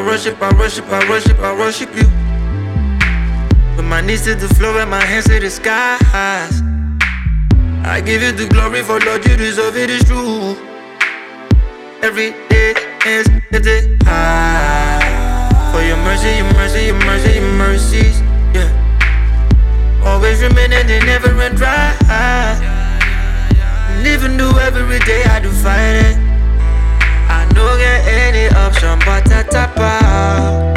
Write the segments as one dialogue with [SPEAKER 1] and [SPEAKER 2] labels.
[SPEAKER 1] I worship, I worship, I worship, I worship you. With my knees to the floor and my hands to the skies. I give you the glory for Lord, you deserve it, it's true. Every day is lifted high. For your mercy, your mercy, your mercy, your mercies, yeah. Always remaining, they never run dry. And even though every day I do fight it, any option but to tap out.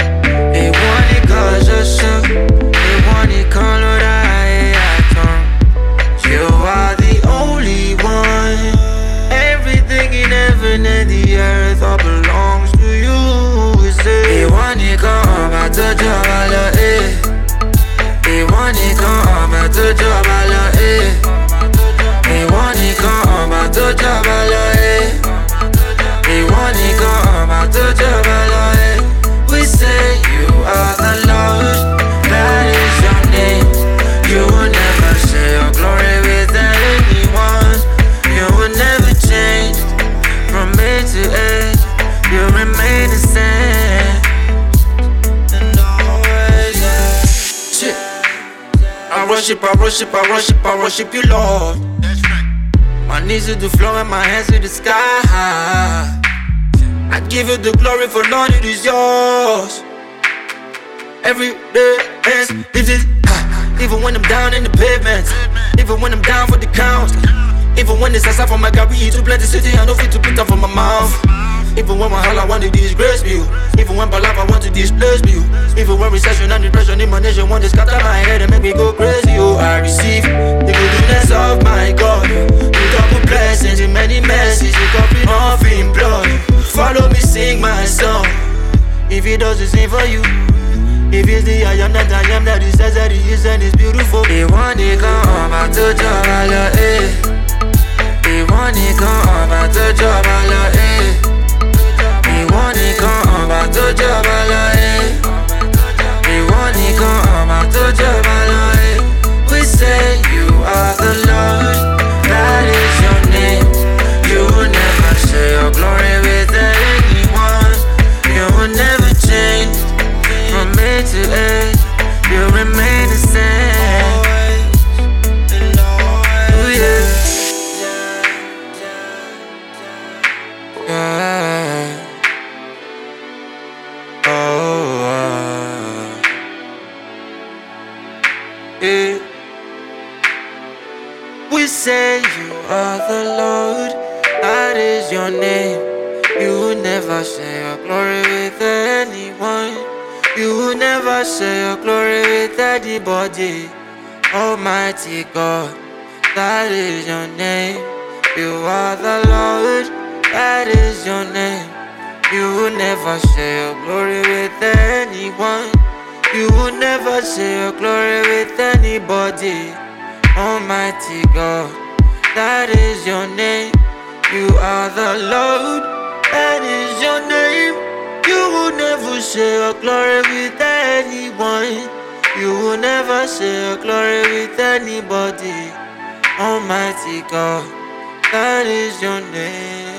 [SPEAKER 1] They want it cause you're so, they want it call Lord I, I turn. You are the only one. Everything in heaven and the earth all belongs to you. It come back to Jabala, eh. They want it come back worship, I worship, I worship, I worship you, Lord. My knees to the floor and my hands to the sky. I give you the glory for Lord, it is yours. Every day is lifted high. Even when I'm down in the pavement, even when I'm down for the count, even when it's aside for my Gary to blend the city, I know fit to put up for my mouth. Even when my hell I want to disgrace me, even when my life I want to displace me, even when recession and depression in my nation want to scatter my head and make me go crazy. I receive the goodness of my God, double blessings in many mercies, the copy in blood. Follow me, sing my song. If he does the same for you. If it's the I am that I am that he says that he is and it's beautiful. They want it come yeah. We say you are the Lord, that is your name. You will never share your glory with anyone. You will never share your glory with anybody. Almighty God, that is your name. You are the Lord, that is your name. You will never share your glory with anyone. You will never share your glory with anybody. Almighty God, that is your name. You are the Lord, that is your name. You will never share your glory with anyone. You will never share your glory with anybody. Almighty God, that is your name.